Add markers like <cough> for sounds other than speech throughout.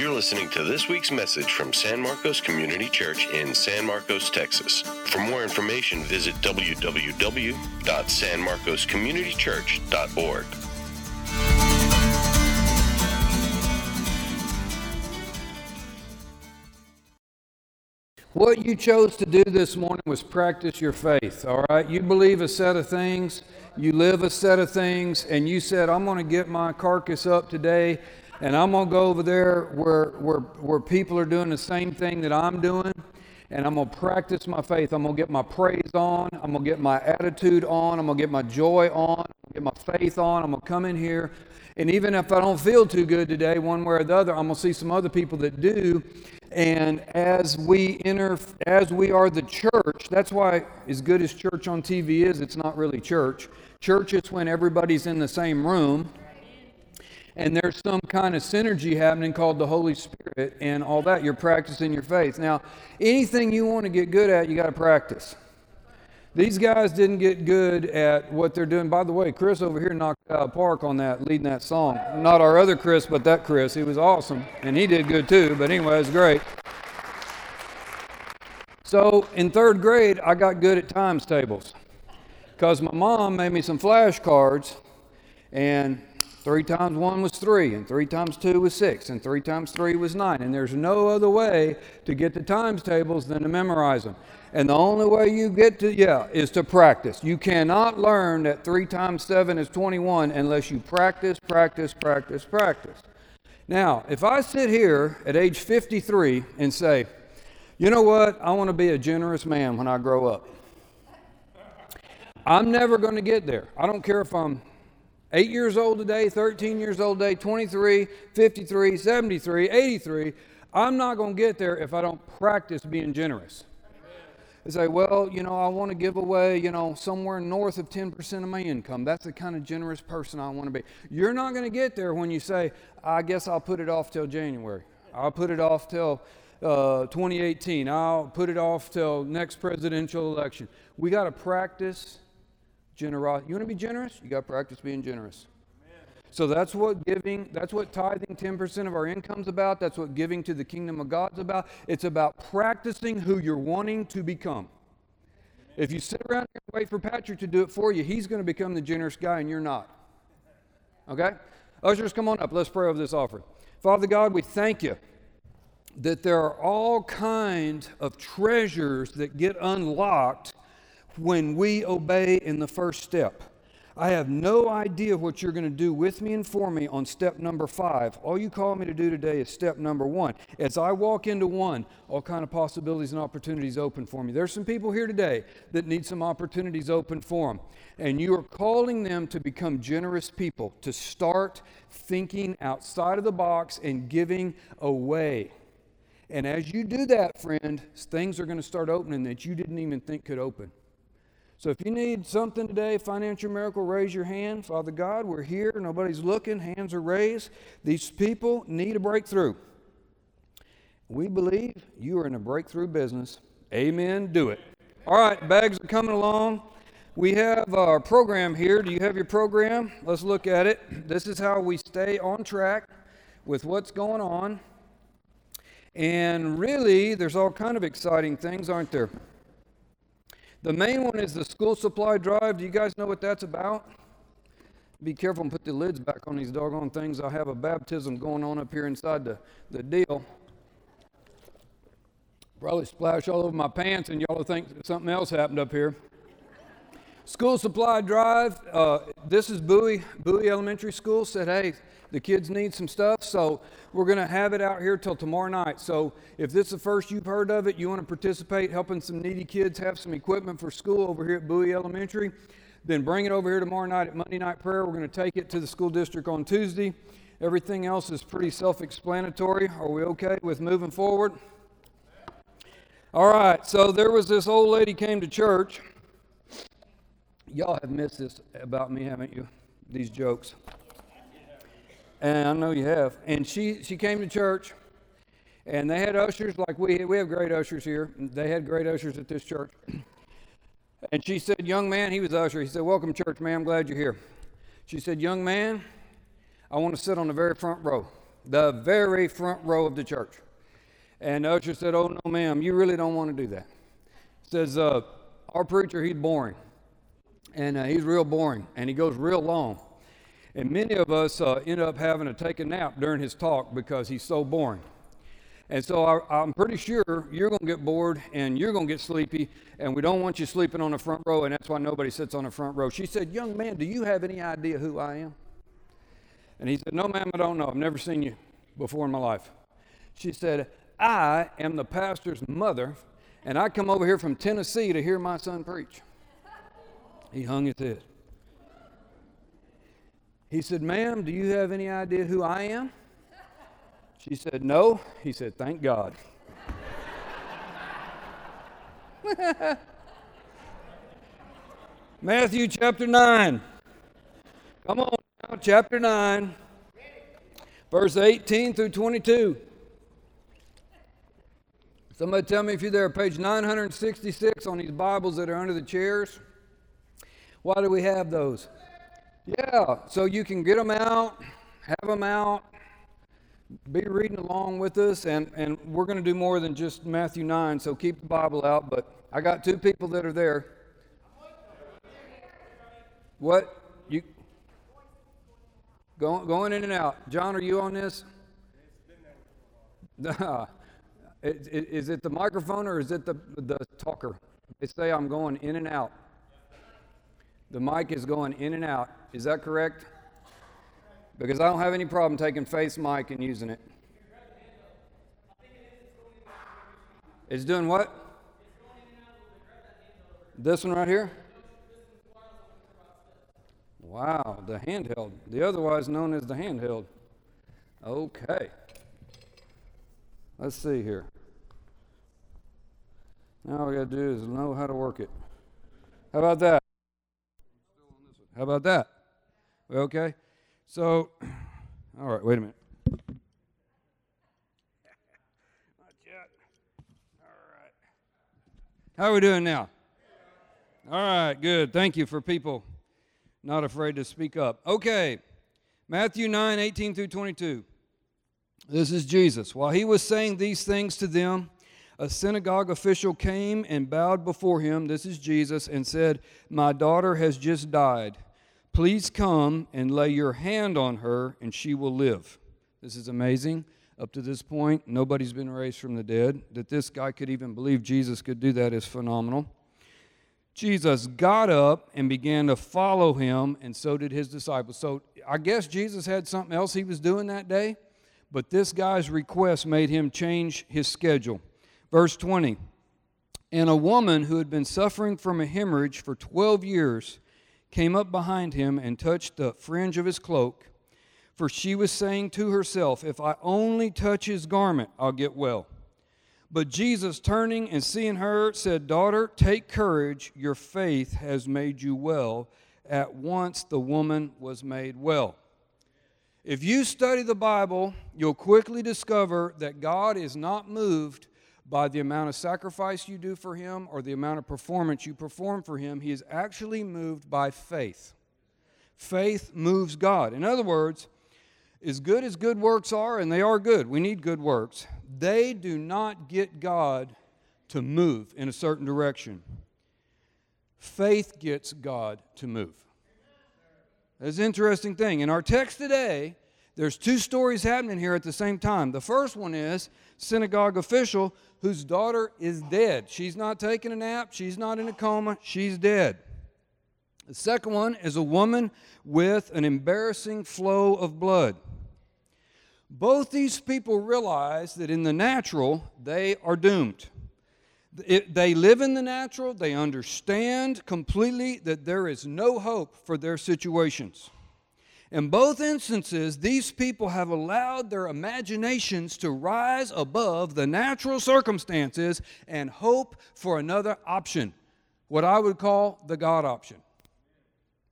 You're listening to this week's message from San Marcos Community Church in San Marcos, Texas. For more information, visit www.sanmarcoscommunitychurch.org. What you chose to do this morning was practice your faith, all right? You believe a set of things, you live a set of things, and you said, I'm going to get my carcass up today and I'm going to go over there where, where, where people are doing the same thing that I'm doing, and I'm going to practice my faith. I'm going to get my praise on. I'm going to get my attitude on. I'm going to get my joy on. get my faith on. I'm going to come in here. And even if I don't feel too good today, one way or the other, I'm going to see some other people that do. And as we enter, as we are the church, that's why, as good as church on TV is, it's not really church. Church is when everybody's in the same room and there's some kind of synergy happening called the Holy Spirit and all that. You're practicing your faith. Now, anything you want to get good at, you got to practice. These guys didn't get good at what they're doing. By the way, Chris over here knocked out park on that, leading that song. Not our other Chris, but that Chris. He was awesome, and he did good too. But anyway, it's great. So in third grade, I got good at times tables because my mom made me some flashcards, and Three times one was three, and three times two was six, and three times three was nine. And there's no other way to get the times tables than to memorize them. And the only way you get to, yeah, is to practice. You cannot learn that three times seven is 21 unless you practice, practice, practice, practice. Now, if I sit here at age 53 and say, you know what, I want to be a generous man when I grow up. I'm never going to get there. I don't care if I'm 8 years old today, 13 years old today, 23, 53, 73, 83. I'm not going to get there if I don't practice being generous. They say, well, you know, I want to give away, you know, somewhere north of 10% of my income. That's the kind of generous person I want to be. You're not going to get there when you say, I guess I'll put it off till January. I'll put it off till uh, 2018. I'll put it off till next presidential election. We got to practice generosity. You want to be generous? You got to practice being generous. So that's what giving, that's what tithing 10% of our income's about. That's what giving to the kingdom of God's about. It's about practicing who you're wanting to become. If you sit around and wait for Patrick to do it for you, he's going to become the generous guy and you're not. Okay? Ushers, come on up. Let's pray over this offering. Father God, we thank you that there are all kinds of treasures that get unlocked when we obey in the first step. I have no idea what you're going to do with me and for me on step number five. All you call me to do today is step number one. As I walk into one, all kind of possibilities and opportunities open for me. There's some people here today that need some opportunities open for them. And you are calling them to become generous people, to start thinking outside of the box and giving away. And as you do that, friend, things are going to start opening that you didn't even think could open. So if you need something today, financial miracle, raise your hand. Father God, we're here. Nobody's looking. Hands are raised. These people need a breakthrough. We believe you are in a breakthrough business. Amen. Do it. All right, bags are coming along. We have our program here. Do you have your program? Let's look at it. This is how we stay on track with what's going on. And really, there's all kind of exciting things, aren't there? The main one is the school supply drive. Do you guys know what that's about? Be careful and put the lids back on these doggone things. I have a baptism going on up here inside the, the deal. Probably splash all over my pants, and y'all will think something else happened up here. School supply drive. Uh, this is Bowie, Bowie Elementary School. Said, hey, the kids need some stuff, so we're going to have it out here till tomorrow night. So if this is the first you've heard of it, you want to participate helping some needy kids have some equipment for school over here at Bowie Elementary, then bring it over here tomorrow night at Monday Night Prayer. We're going to take it to the school district on Tuesday. Everything else is pretty self explanatory. Are we okay with moving forward? All right, so there was this old lady came to church. Y'all have missed this about me, haven't you? These jokes and I know you have. And she, she came to church, and they had ushers like we we have great ushers here. They had great ushers at this church. And she said, "Young man, he was usher. He said, "Welcome, church, man. I'm glad you're here." She said, "Young man, I want to sit on the very front row." the very front row of the church. And the usher said, Oh, no, ma'am, you really don't want to do that. Says, uh, Our preacher, he's boring. And uh, he's real boring, and he goes real long. And many of us uh, end up having to take a nap during his talk because he's so boring. And so I, am pretty sure you're going to get bored and you're going to get sleepy, and we don't want you sleeping on the front row, and that's why nobody sits on the front row. She said, Young man, do you have any idea who I am? And he said, No, ma'am, I don't know. I've never seen you before in my life. She said, I am the pastor's mother, and I come over here from Tennessee to hear my son preach. He hung his head. He said, Ma'am, do you have any idea who I am? She said, No. He said, Thank God. <laughs> Matthew chapter 9. Come on now, chapter 9, verse 18 through 22. Somebody tell me if you're there, page 966 on these Bibles that are under the chairs. Why do we have those? Yeah, so you can get them out, have them out, be reading along with us, and, and we're going to do more than just Matthew 9, so keep the Bible out. But I got two people that are there. What? You going, going in and out. John, are you on this? <laughs> is, is it the microphone or is it the, the talker? They say I'm going in and out. The mic is going in and out. Is that correct? because I don't have any problem taking face mic and using it. It's doing what? This one right here? Wow, the handheld, the otherwise known as the handheld. Okay. Let's see here. Now all we got to do is know how to work it. How about that? How about that? Okay. So, <clears throat> all right, wait a minute. Not yet. All right. How are we doing now? All right, good. Thank you for people not afraid to speak up. Okay, Matthew 9 18 through 22. This is Jesus. While he was saying these things to them, a synagogue official came and bowed before him. This is Jesus, and said, My daughter has just died Please come and lay your hand on her, and she will live. This is amazing. Up to this point, nobody's been raised from the dead. That this guy could even believe Jesus could do that is phenomenal. Jesus got up and began to follow him, and so did his disciples. So I guess Jesus had something else he was doing that day, but this guy's request made him change his schedule. Verse 20 And a woman who had been suffering from a hemorrhage for 12 years came up behind him and touched the fringe of his cloak. For she was saying to herself, If I only touch his garment, I'll get well. But Jesus, turning and seeing her, said, Daughter, take courage. Your faith has made you well. At once the woman was made well. If you study the Bible, you'll quickly discover that God is not moved by the amount of sacrifice you do for Him or the amount of performance you perform for Him. He is actually moved by faith. Faith moves God. In other words, as good as good works are, and they are good, we need good works, they do not get God to move in a certain direction. Faith gets God to move. That's an interesting thing. In our text today, there's two stories happening here at the same time. The first one is synagogue official whose daughter is dead. She's not taking a nap, she's not in a coma, she's dead. The second one is a woman with an embarrassing flow of blood. Both these people realize that in the natural, they are doomed. It, they live in the natural, they understand completely that there is no hope for their situations. In both instances, these people have allowed their imaginations to rise above the natural circumstances and hope for another option, what I would call the God option.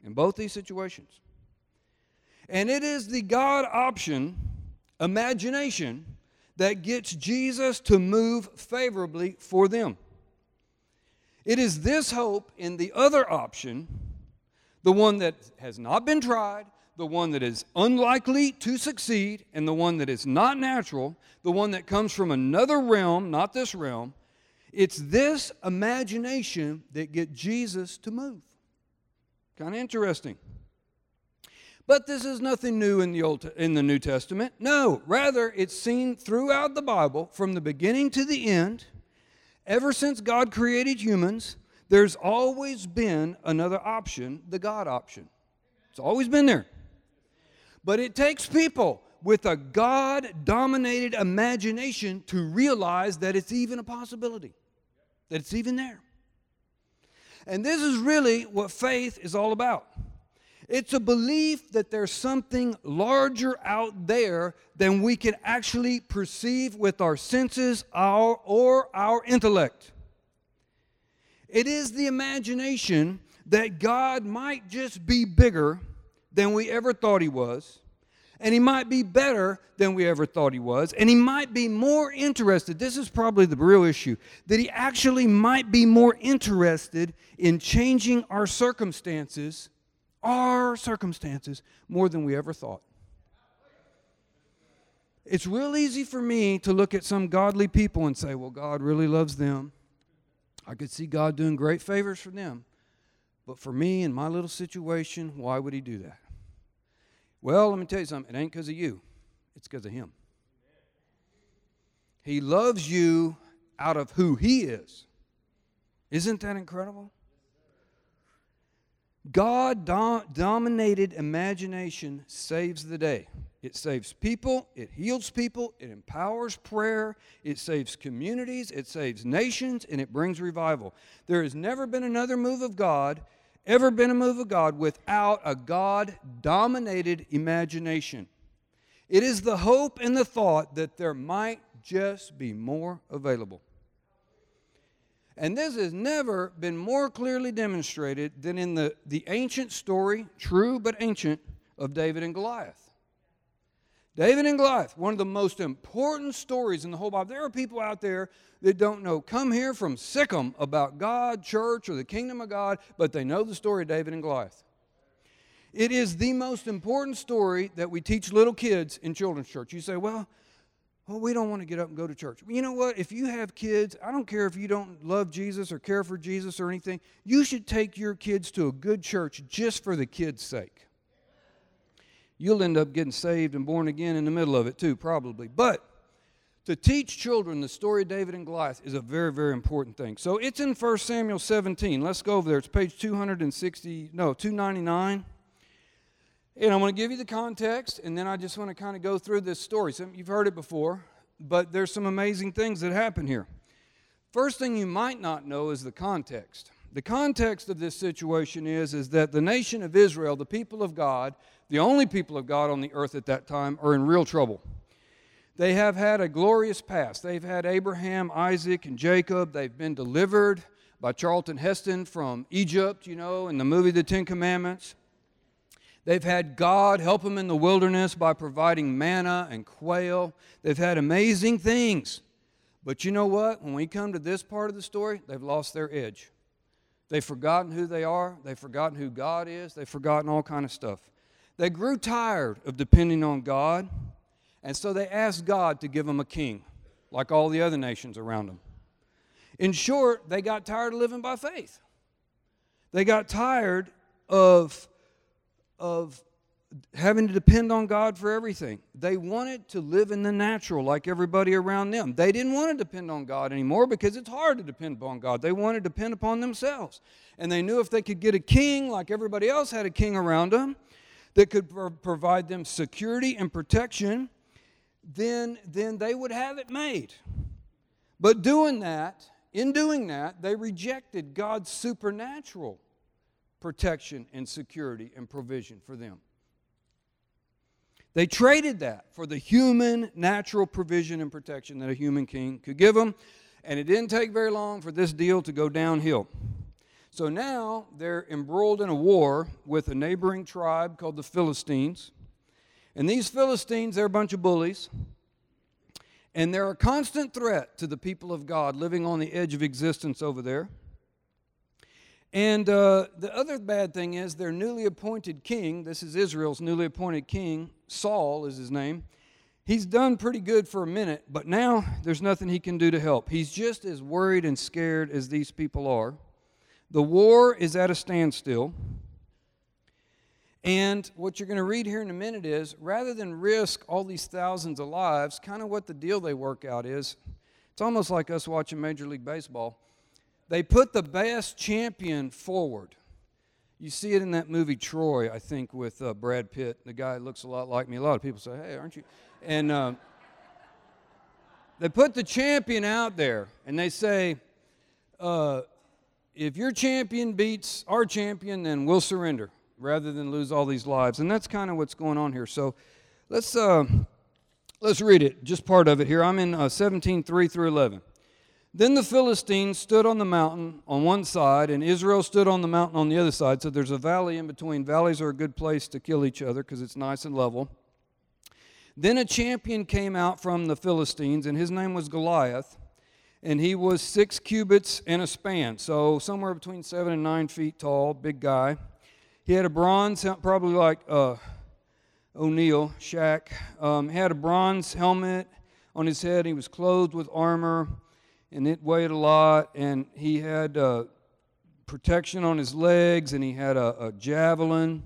In both these situations. And it is the God option, imagination, that gets Jesus to move favorably for them. It is this hope in the other option, the one that has not been tried, the one that is unlikely to succeed and the one that is not natural, the one that comes from another realm, not this realm. It's this imagination that get Jesus to move. Kind of interesting. But this is nothing new in the Old in the New Testament. No, rather it's seen throughout the Bible from the beginning to the end. Ever since God created humans, there's always been another option, the God option. It's always been there. But it takes people with a God dominated imagination to realize that it's even a possibility, that it's even there. And this is really what faith is all about. It's a belief that there's something larger out there than we can actually perceive with our senses our, or our intellect. It is the imagination that God might just be bigger than we ever thought He was, and He might be better than we ever thought He was, and He might be more interested. This is probably the real issue that He actually might be more interested in changing our circumstances our circumstances more than we ever thought. It's real easy for me to look at some godly people and say, well, God really loves them. I could see God doing great favors for them. But for me and my little situation, why would He do that? Well, let me tell you something. It ain't because of you, it's because of Him. He loves you out of who He is. Isn't that incredible? God dominated imagination saves the day. It saves people, it heals people, it empowers prayer, it saves communities, it saves nations, and it brings revival. There has never been another move of God, ever been a move of God, without a God dominated imagination. It is the hope and the thought that there might just be more available. And this has never been more clearly demonstrated than in the, the ancient story, true but ancient, of David and Goliath. David and Goliath, one of the most important stories in the whole Bible. There are people out there that don't know, come here from sic 'em about God, church, or the kingdom of God, but they know the story of David and Goliath. It is the most important story that we teach little kids in children's church. You say, well, well, we don't want to get up and go to church. You know what? If you have kids, I don't care if you don't love Jesus or care for Jesus or anything, you should take your kids to a good church just for the kids' sake. You'll end up getting saved and born again in the middle of it, too, probably. But to teach children the story of David and Goliath is a very, very important thing. So it's in 1 Samuel 17. Let's go over there. It's page 260, no, 299. And I'm going to give you the context, and then I just want to kind of go through this story. So you've heard it before, but there's some amazing things that happen here. First thing you might not know is the context. The context of this situation is, is that the nation of Israel, the people of God, the only people of God on the earth at that time, are in real trouble. They have had a glorious past. They've had Abraham, Isaac, and Jacob. They've been delivered by Charlton Heston from Egypt, you know, in the movie The Ten Commandments. They've had God help them in the wilderness by providing manna and quail. They've had amazing things. But you know what? When we come to this part of the story, they've lost their edge. They've forgotten who they are. They've forgotten who God is. They've forgotten all kind of stuff. They grew tired of depending on God, and so they asked God to give them a king, like all the other nations around them. In short, they got tired of living by faith. They got tired of of having to depend on God for everything. They wanted to live in the natural like everybody around them. They didn't want to depend on God anymore because it's hard to depend upon God. They wanted to depend upon themselves. And they knew if they could get a king like everybody else had a king around them that could pro- provide them security and protection, then, then they would have it made. But doing that, in doing that, they rejected God's supernatural protection and security and provision for them. They traded that for the human natural provision and protection that a human king could give them, and it didn't take very long for this deal to go downhill. So now they're embroiled in a war with a neighboring tribe called the Philistines. And these Philistines, they're a bunch of bullies. And they're a constant threat to the people of God living on the edge of existence over there. And uh, the other bad thing is their newly appointed king, this is Israel's newly appointed king, Saul is his name. He's done pretty good for a minute, but now there's nothing he can do to help. He's just as worried and scared as these people are. The war is at a standstill. And what you're going to read here in a minute is rather than risk all these thousands of lives, kind of what the deal they work out is it's almost like us watching Major League Baseball. They put the best champion forward. You see it in that movie Troy, I think, with uh, Brad Pitt. The guy looks a lot like me. A lot of people say, "Hey, aren't you?" And uh, they put the champion out there, and they say, uh, "If your champion beats our champion, then we'll surrender, rather than lose all these lives." And that's kind of what's going on here. So, let's uh, let's read it. Just part of it here. I'm in uh, 17, 3 through 11. Then the Philistines stood on the mountain on one side, and Israel stood on the mountain on the other side. So there's a valley in between. Valleys are a good place to kill each other because it's nice and level. Then a champion came out from the Philistines, and his name was Goliath, and he was six cubits and a span, so somewhere between seven and nine feet tall, big guy. He had a bronze, probably like uh, O'Neal, Shaq. Um, had a bronze helmet on his head. He was clothed with armor and it weighed a lot, and he had uh, protection on his legs, and he had a, a javelin,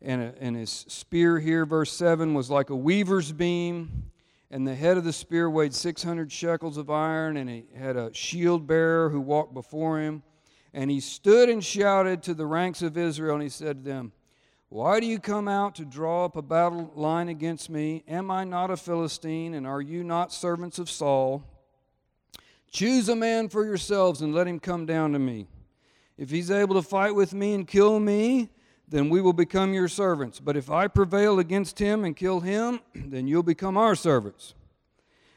and, a, and his spear here, verse 7, was like a weaver's beam, and the head of the spear weighed 600 shekels of iron, and he had a shield bearer who walked before him. And he stood and shouted to the ranks of Israel, and he said to them, Why do you come out to draw up a battle line against me? Am I not a Philistine, and are you not servants of Saul? Choose a man for yourselves and let him come down to me. If he's able to fight with me and kill me, then we will become your servants. But if I prevail against him and kill him, <clears throat> then you'll become our servants.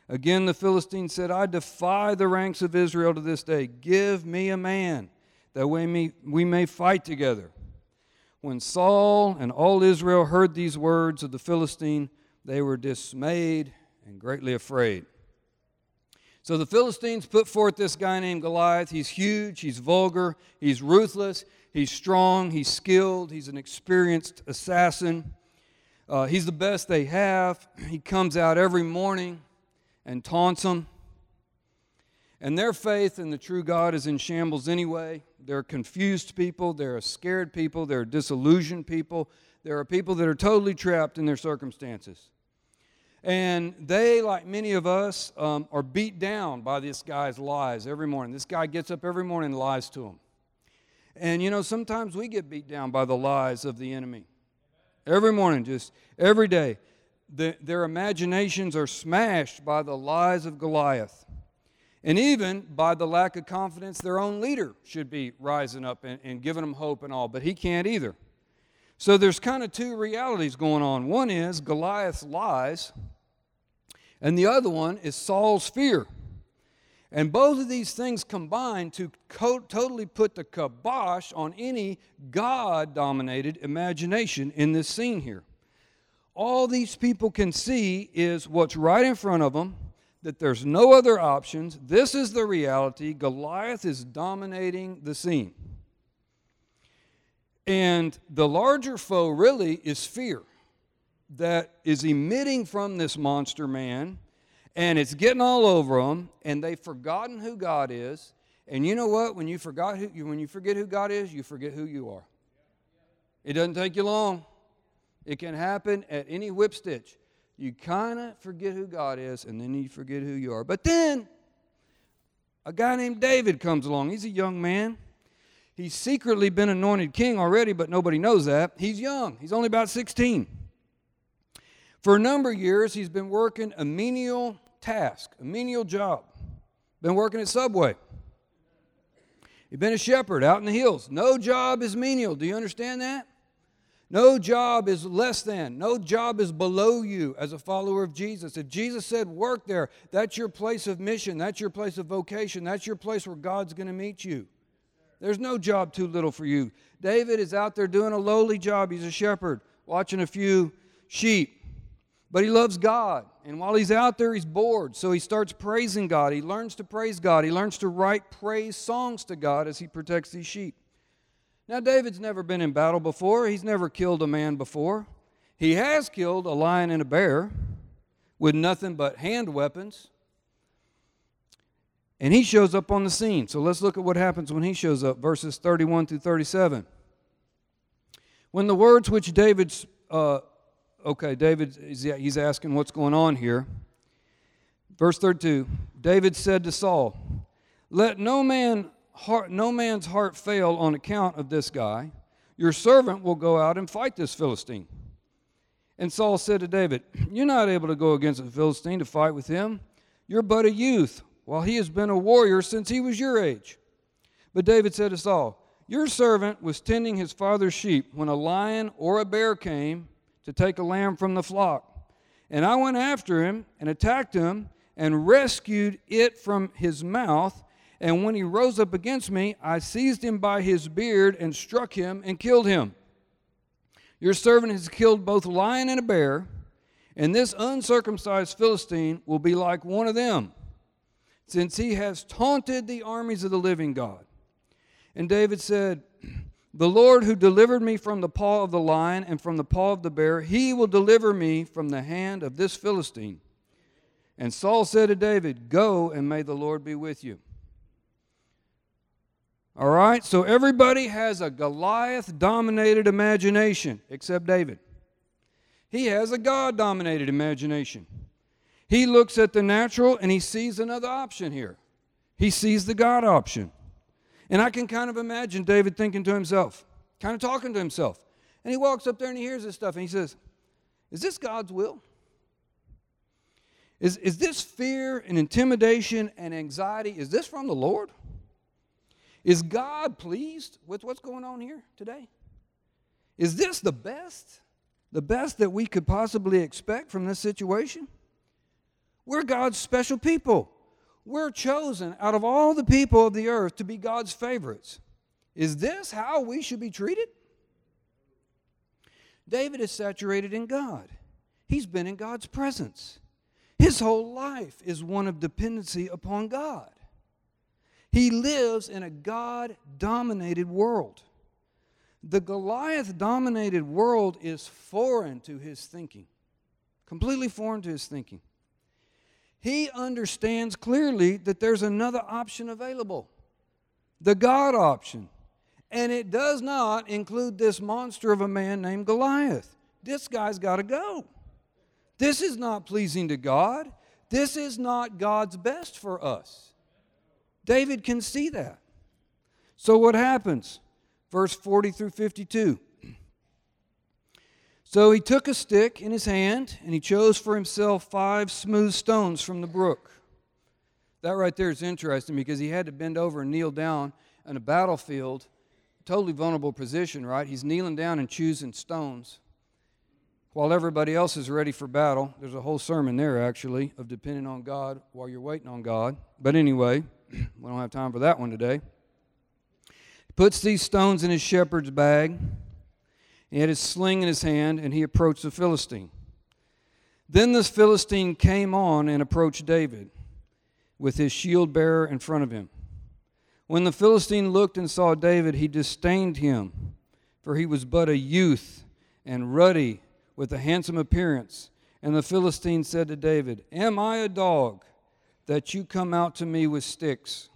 Again, the Philistine said, I defy the ranks of Israel to this day. Give me a man that we may, we may fight together. When Saul and all Israel heard these words of the Philistine, they were dismayed and greatly afraid. So the Philistines put forth this guy named Goliath. He's huge, he's vulgar, he's ruthless, he's strong, he's skilled, he's an experienced assassin. Uh, he's the best they have. <clears throat> He comes out every morning and taunts them. And their faith in the true God is in shambles anyway. They're confused people, they're scared people, they're disillusioned people. There are people that are totally trapped in their circumstances. And they, like many of us, um, are beat down by this guy's lies every morning. This guy gets up every morning and lies to them. And you know, sometimes we get beat down by the lies of the enemy. Every morning, just every day. The, their imaginations are smashed by the lies of Goliath. And even by the lack of confidence their own leader should be rising up and, and giving them hope and all, but he can't either. So there's kind of two realities going on. One is Goliath's lies, and the other one is Saul's fear. And both of these things combine to co- totally put the kibosh on any God dominated imagination in this scene here. All these people can see is what's right in front of them, that there's no other options. This is the reality. Goliath is dominating the scene. And the larger foe really is fear that is emitting from this monster man, and it's getting all over them, and they've forgotten who God is. And you know what? When you forgot who, when you forget who God is, you forget who you are. It doesn't take you long. It can happen at any whip stitch. You kind of forget who God is, and then you forget who you are. But then a guy named David comes along. He's a young man. He's secretly been anointed king already, but nobody knows that. He's young, he's only about 16. For a number of years, he's been working a menial task, a menial job. Been working at Subway. He's been a shepherd out in the hills. No job is menial. Do you understand that? No job is less than. No job is below you as a follower of Jesus. If Jesus said work there, that's your place of mission. That's your place of vocation. That's your place where God's going to meet you. There's no job too little for you. David is out there doing a lowly job. He's a shepherd, watching a few sheep. But he loves God. And while he's out there, he's bored. So he starts praising God. He learns to praise God. He learns to write praise songs to God as he protects these sheep. Now, David's never been in battle before, he's never killed a man before. He has killed a lion and a bear with nothing but hand weapons. And he shows up on the scene. So let's look at what happens when he shows up, verses 31 through 37. When the words which David's, uh, okay, David, he's asking what's going on here. Verse 32 David said to Saul, Let no, man heart, no man's heart fail on account of this guy. Your servant will go out and fight this Philistine. And Saul said to David, You're not able to go against the Philistine to fight with him. You're but a youth, while he has been a warrior since he was your age. But David said to Saul, Your servant was tending his father's sheep when a lion or a bear came to take a lamb from the flock. And I went after him and attacked him and rescued it from his mouth. And when he rose up against me, I seized him by his beard and struck him and killed him. Your servant has killed both a lion and a bear, and this uncircumcised Philistine will be like one of them, since he has taunted the armies of the living God. And David said, The Lord who delivered me from the paw of the lion and from the paw of the bear, he will deliver me from the hand of this Philistine. And Saul said to David, Go and may the Lord be with you. All right, so everybody has a Goliath dominated imagination except David. He has a God dominated imagination. He looks at the natural and he sees another option here. He sees the God option. And I can kind of imagine David thinking to himself, kind of talking to himself. And he walks up there and he hears this stuff and he says, Is this God's will? Is, is this fear and intimidation and anxiety, is this from the Lord? Is God pleased with what's going on here today? Is this the best? The best that we could possibly expect from this situation? We're God's special people. We're chosen out of all the people of the earth to be God's favorites. Is this how we should be treated? David is saturated in God. He's been in God's presence. His whole life is one of dependency upon God. He lives in a God dominated world. The Goliath dominated world is foreign to his thinking, completely foreign to his thinking. He understands clearly that there's another option available the God option. And it does not include this monster of a man named Goliath. This guy's got to go. This is not pleasing to God. This is not God's best for us. David can see that. So what happens? Verse 40 through 52. So he took a stick in his hand and he chose for himself five smooth stones from the brook. That right there is interesting because he had to bend over and kneel down on a battlefield, totally vulnerable position, right? He's kneeling down and choosing stones while everybody else is ready for battle. There's a whole sermon there, actually, of depending on God while you're waiting on God. But anyway, <clears throat> we don't have time for that one today. He puts these stones in his shepherd's bag. He had his sling in his hand, and he approached the Philistine. Then this Philistine came on and approached David with his shield bearer in front of him. When the Philistine looked and saw David, he disdained him, for he was but a youth and ruddy with a handsome appearance. And the Philistine said to David, Am I a dog that you come out to me with sticks?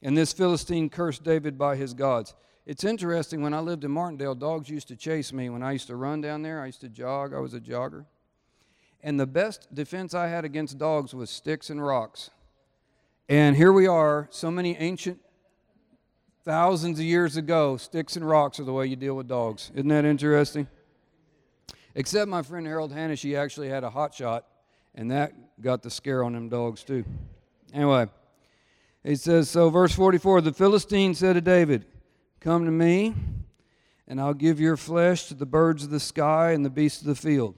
And this Philistine cursed David by his gods. It's interesting, when I lived in Martindale, dogs used to chase me. When I used to run down there, I used to jog, I was a jogger. And the best defense I had against dogs was sticks and rocks. And here we are, so many ancient, thousands of years ago, sticks and rocks are the way you deal with dogs. Isn't that interesting? Except my friend Harold Hannish, he actually had a hot shot, and that got the scare on them dogs too. Anyway, he says, so verse 44 the Philistine said to David, Come to me, and I'll give your flesh to the birds of the sky and the beasts of the field.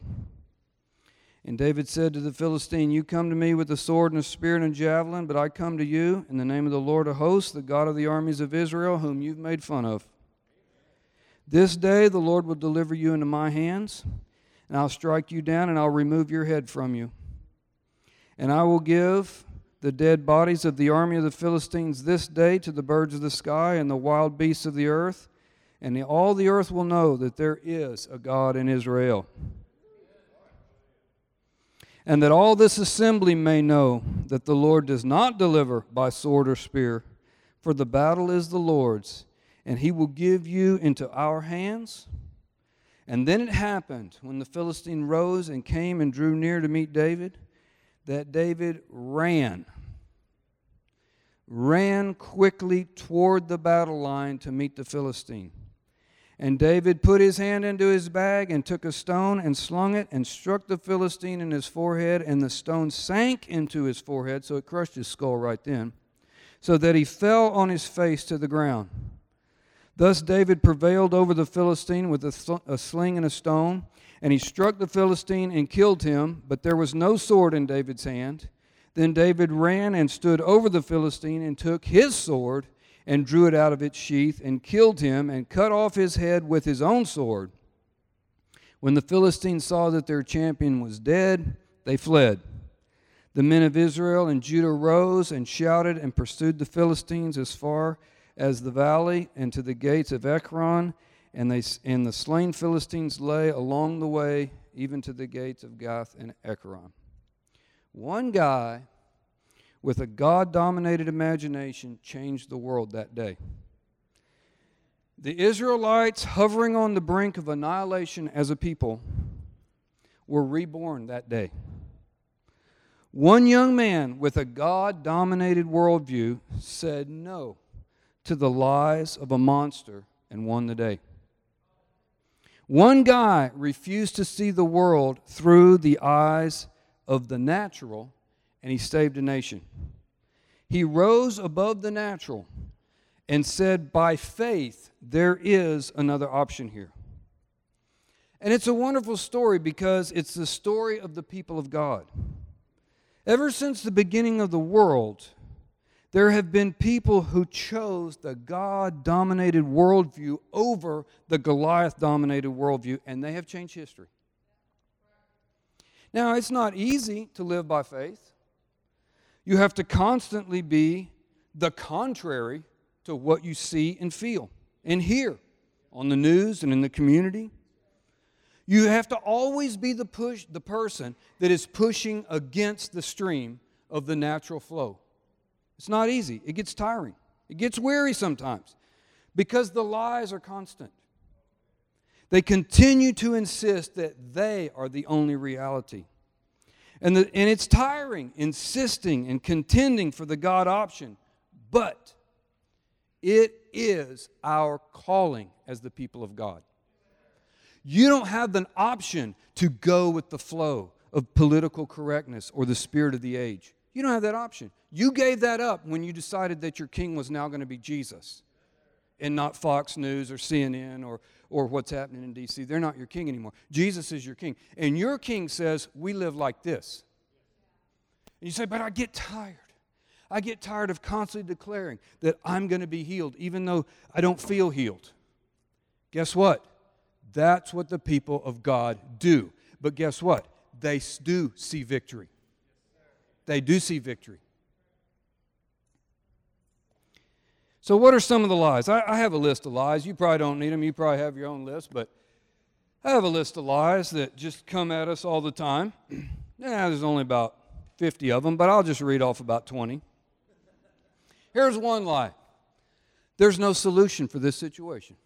And David said to the Philistine, You come to me with a sword and a spear and a javelin, but I come to you in the name of the Lord of hosts, the God of the armies of Israel, whom you've made fun of. This day the Lord will deliver you into my hands, and I'll strike you down, and I'll remove your head from you. And I will give the dead bodies of the army of the Philistines this day to the birds of the sky and the wild beasts of the earth, and all the earth will know that there is a God in Israel. And that all this assembly may know that the Lord does not deliver by sword or spear, for the battle is the Lord's, and he will give you into our hands. And then it happened when the Philistine rose and came and drew near to meet David that David ran, ran quickly toward the battle line to meet the Philistine. And David put his hand into his bag and took a stone and slung it and struck the Philistine in his forehead, and the stone sank into his forehead, so it crushed his skull right then, so that he fell on his face to the ground. Thus David prevailed over the Philistine with a, sl- a sling and a stone, and he struck the Philistine and killed him, but there was no sword in David's hand. Then David ran and stood over the Philistine and took his sword and drew it out of its sheath and killed him and cut off his head with his own sword. When the Philistines saw that their champion was dead, they fled. The men of Israel and Judah rose and shouted and pursued the Philistines as far as the valley and to the gates of Ekron, and, they, and the slain Philistines lay along the way, even to the gates of Gath and Ekron. One guy with a God dominated imagination changed the world that day. The Israelites, hovering on the brink of annihilation as a people, were reborn that day. One young man with a God dominated worldview said no to the lies of a monster and won the day. One guy refused to see the world through the eyes of the natural, and he saved a nation. He rose above the natural and said, By faith, there is another option here. And it's a wonderful story because it's the story of the people of God. Ever since the beginning of the world, there have been people who chose the God dominated worldview over the Goliath dominated worldview, and they have changed history. Now, it's not easy to live by faith. You have to constantly be the contrary to what you see and feel and hear on the news and in the community. You have to always be the push the person that is pushing against the stream of the natural flow. It's not easy. It gets tiring. It gets weary sometimes because the lies are constant. They continue to insist that they are the only reality. And, the, and it's tiring, insisting and contending for the God option. But it is our calling as the people of God. You don't have an option to go with the flow of political correctness or the spirit of the age. You don't have that option. You gave that up when you decided that your king was now going to be Jesus and not Fox News or CNN or, or what's happening in D.C. They're not your king anymore. Jesus is your king. And your king says, We live like this. And you say, But I get tired. I get tired of constantly declaring that I'm going to be healed, even though I don't feel healed. Guess what? That's what the people of God do. But guess what? They do see victory they do see victory. So, what are some of the lies? I, I, have a list of lies. You probably don't need them. You probably have your own list, but I have a list of lies that just come at us all the time. <clears throat> yeah, there's only about 50 of them, but I'll just read off about 20. Here's one lie there's no solution for this situation.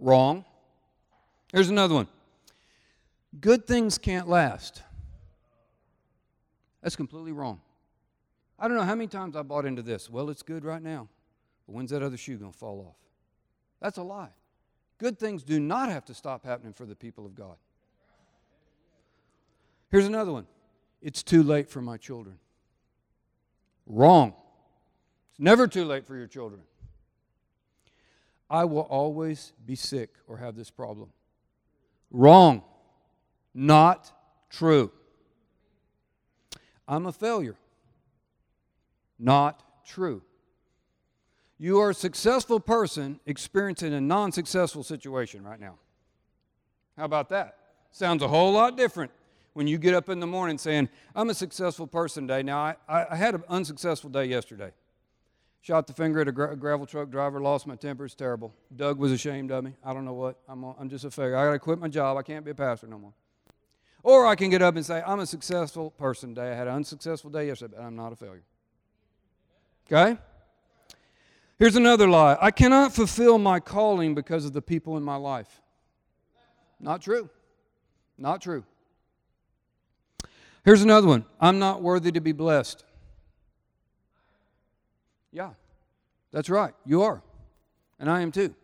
Wrong. Here's another one good things can't last. That's completely wrong. I don't know how many times I bought into this. Well, it's good right now, but when's that other shoe going to fall off? That's a lie. Good things do not have to stop happening for the people of God. Here's another one it's too late for my children. Wrong. It's never too late for your children. I will always be sick or have this problem. Wrong. Not true. I'm a failure. Not true. You are a successful person experiencing a non successful situation right now. How about that? Sounds a whole lot different when you get up in the morning saying, I'm a successful person today. Now, I, I had an unsuccessful day yesterday. Shot the finger at a, gra- gravel truck driver, lost my temper. It's terrible. Doug was ashamed of me. I don't know what. I'm, a, I'm just a failure. I got to quit my job. I can't be a pastor no more. Or I can get up and say, I'm a successful person today. I had an unsuccessful day yesterday, but I'm not a failure. Okay? Here's another lie I cannot fulfill my calling because of the people in my life. Not true. Not true. Here's another one I'm not worthy to be blessed. Yeah, that's right. You are. And I am too.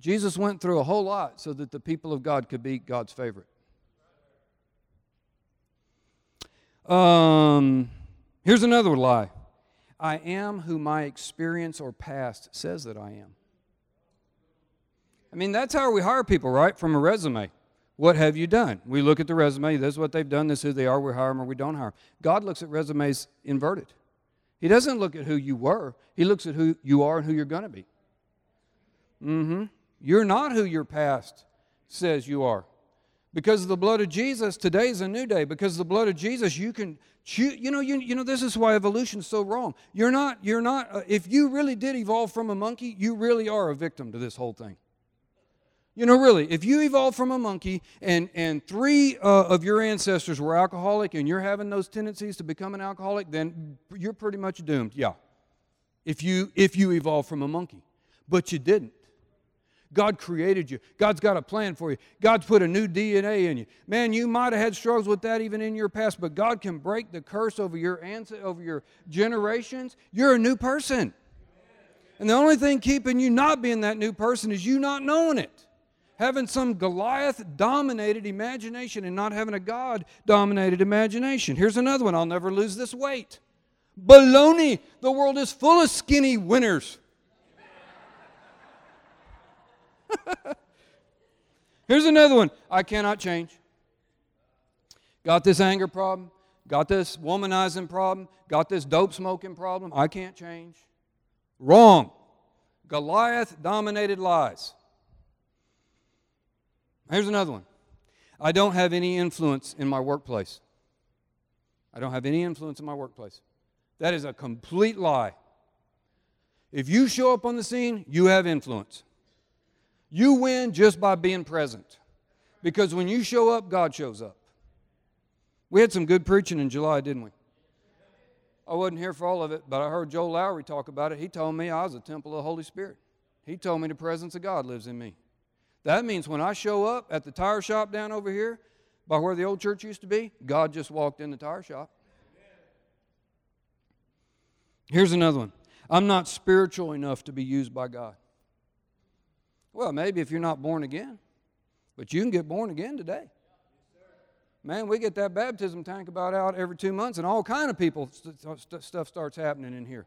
Jesus went through a whole lot so that the people of God could be God's favorite. Um, here's another lie I am who my experience or past says that I am. I mean, that's how we hire people, right? From a resume. What have you done? We look at the resume. This is what they've done. This is who they are. We hire them or we don't hire them. God looks at resumes inverted. He doesn't look at who you were. He looks at who you are and who you're going to be. Mm-hmm. You're not who your past says you are. Because of the blood of Jesus, today is a new day. Because of the blood of Jesus, you can choose. You know, you, you know, this is why evolution's so wrong. You're not, you're not, uh, if you really did evolve from a monkey, you really are a victim to this whole thing. You know, really, if you evolved from a monkey and, and three uh, of your ancestors were alcoholic and you're having those tendencies to become an alcoholic, then you're pretty much doomed. Yeah. If you, if you evolved from a monkey. But you didn't. God created you. God's got a plan for you. God's put a new DNA in you. Man, you might have had struggles with that even in your past, but God can break the curse over your ancestors, over your generations. You're a new person. And the only thing keeping you not being that new person is you not knowing it. Having some Goliath dominated imagination and not having a God dominated imagination. Here's another one I'll never lose this weight. Baloney. The world is full of skinny winners. <laughs> Here's another one I cannot change. Got this anger problem, got this womanizing problem, got this dope smoking problem. I can't change. Wrong. Goliath dominated lies. Here's another one I don't have any influence in my workplace. I don't have any influence in my workplace. That is a complete lie. If you show up on the scene, you have influence. You win just by being present. Because when you show up, God shows up. We had some good preaching in July, didn't we? I wasn't here for all of it, but I heard Joel Lowry talk about it. He told me I was a temple of the Holy Spirit. He told me the presence of God lives in me. That means when I show up at the tire shop down over here, by where the old church used to be, God just walked in the tire shop. Here's another one I'm not spiritual enough to be used by God. Well, maybe if you're not born again, but you can get born again today. Man, we get that baptism tank about out every two months, and all kind of people st- st- stuff starts happening in here.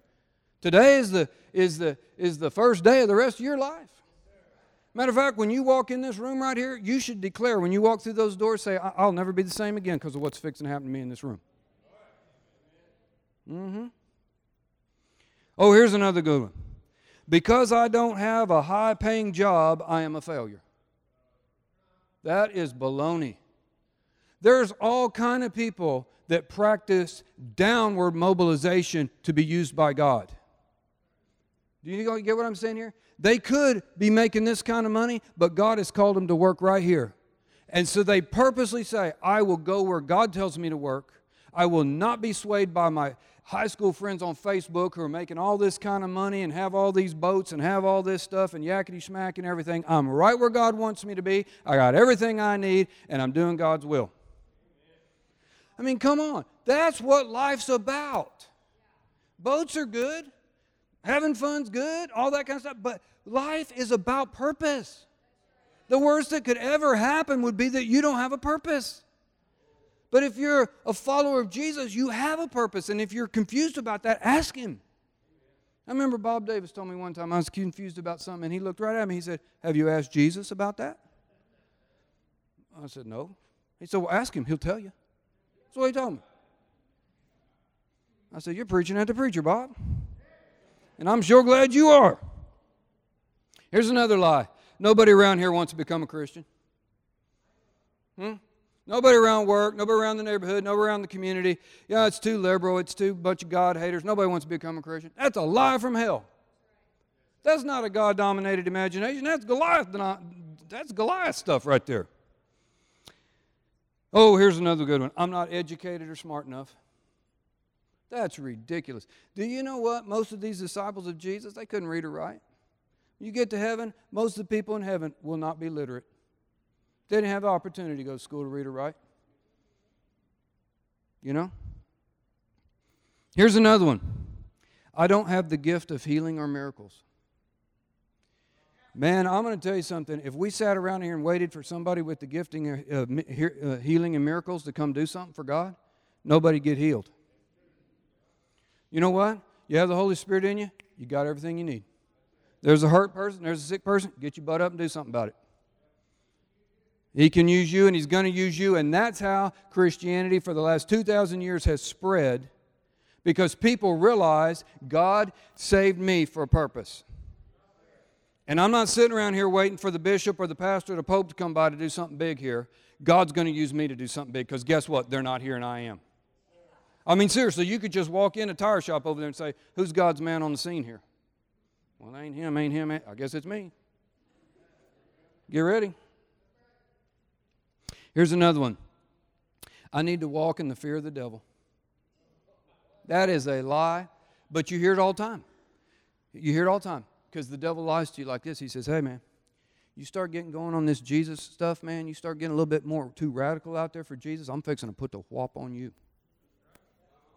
Today is the is the is the first day of the rest of your life. Matter of fact, when you walk in this room right here, you should declare when you walk through those doors, say, "I'll never be the same again because of what's fixing to happen to me in this room." Mm-hmm. Oh, here's another good one. Because I don't have a high paying job, I am a failure. That is baloney. There's all kind of people that practice downward mobilization to be used by God. Do you get what I'm saying here? They could be making this kind of money, but God has called them to work right here. And so they purposely say, I will go where God tells me to work. I will not be swayed by my high school friends on Facebook who are making all this kind of money and have all these boats and have all this stuff and yakety smack and everything. I'm right where God wants me to be. I got everything I need and I'm doing God's will. I mean, come on. That's what life's about. Boats are good, having fun's good, all that kind of stuff, but life is about purpose. The worst that could ever happen would be that you don't have a purpose. But if you're a follower of Jesus, you have a purpose. And if you're confused about that, ask Him. I remember Bob Davis told me one time I was confused about something, and he looked right at me. He said, Have you asked Jesus about that? I said, No. He said, Well, ask Him. He'll tell you. That's what he told me. I said, You're preaching at the preacher, Bob. And I'm sure glad you are. Here's another lie nobody around here wants to become a Christian. Hmm? Nobody around work, nobody around the neighborhood, nobody around the community. Yeah, it's too liberal, it's too bunch of God haters. Nobody wants to become a Christian. That's a lie from hell. That's not a God dominated imagination. That's Goliath. That's Goliath stuff right there. Oh, here's another good one. I'm not educated or smart enough. That's ridiculous. Do you know what? Most of these disciples of Jesus, they couldn't read or write. You get to heaven, most of the people in heaven will not be literate. They didn't have the opportunity to go to school to read or write. You know? Here's another one I don't have the gift of healing or miracles. Man, I'm going to tell you something. If we sat around here and waited for somebody with the gifting of uh, healing and miracles to come do something for God, nobody get healed. You know what? You have the Holy Spirit in you, you got everything you need. There's a hurt person, there's a sick person, get your butt up and do something about it. He can use you and he's going to use you, and that's how Christianity for the last 2,000 years has spread because people realize God saved me for a purpose. And I'm not sitting around here waiting for the bishop or the pastor or the pope to come by to do something big here. God's going to use me to do something big because guess what? They're not here and I am. I mean, seriously, you could just walk in a tire shop over there and say, Who's God's man on the scene here? Well, ain't him, ain't him. I guess it's me. Get ready. Here's another one I need to walk in the fear of the devil. That is a lie, but you hear it all the time. You hear it all the time because the devil lies to you like this. He says, Hey, man, you start getting going on this Jesus stuff, man, you start getting a little bit more too radical out there for Jesus, I'm fixing to put the whop on you.